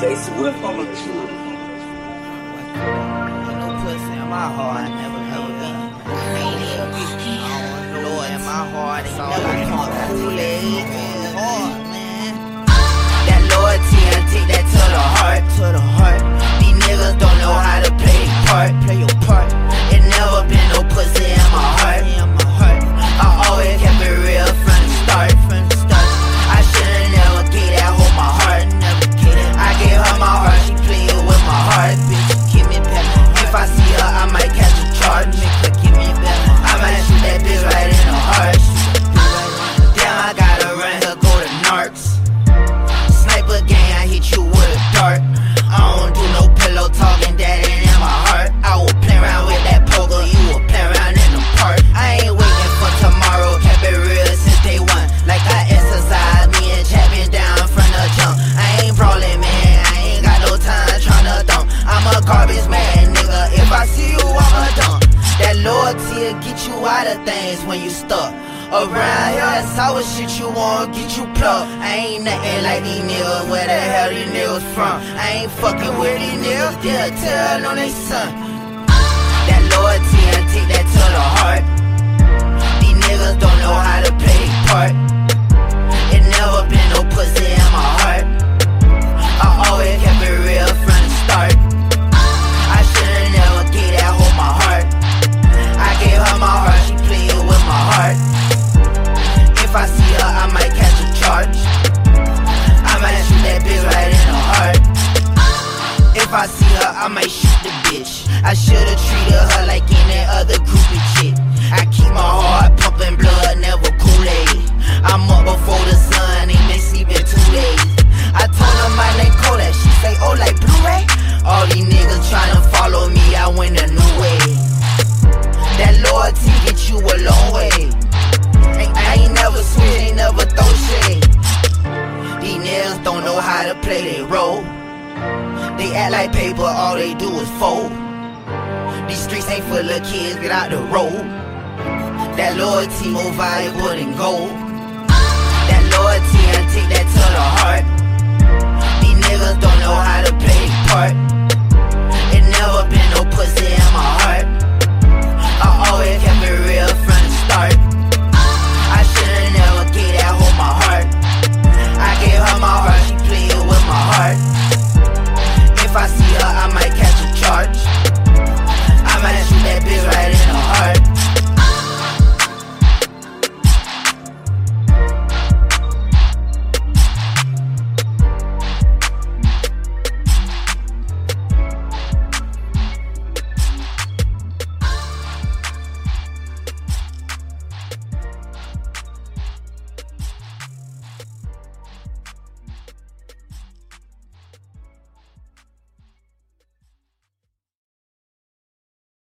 Jason Swift on. No pussy in my heart, I never. Lord, in my heart, never come Kool-Aid. Hard, man. That loyalty and take that to the heart, to the heart. These niggas don't know how to out when you stuck. Around here, it's always shit you want, get you plucked. I ain't nothing like these niggas, where the hell these niggas from? I ain't fucking with these niggas, they'll tell on they son. That loyalty If I see her, I might catch a charge. I might shoot that bitch right in the heart. If I see her, I might shoot the bitch. I should've treated her like any other groupie chick. I keep Like paper, all they do is fold. These streets ain't full of kids, get out the road. That loyalty more valuable than gold. That loyalty, I take that to the heart. These niggas don't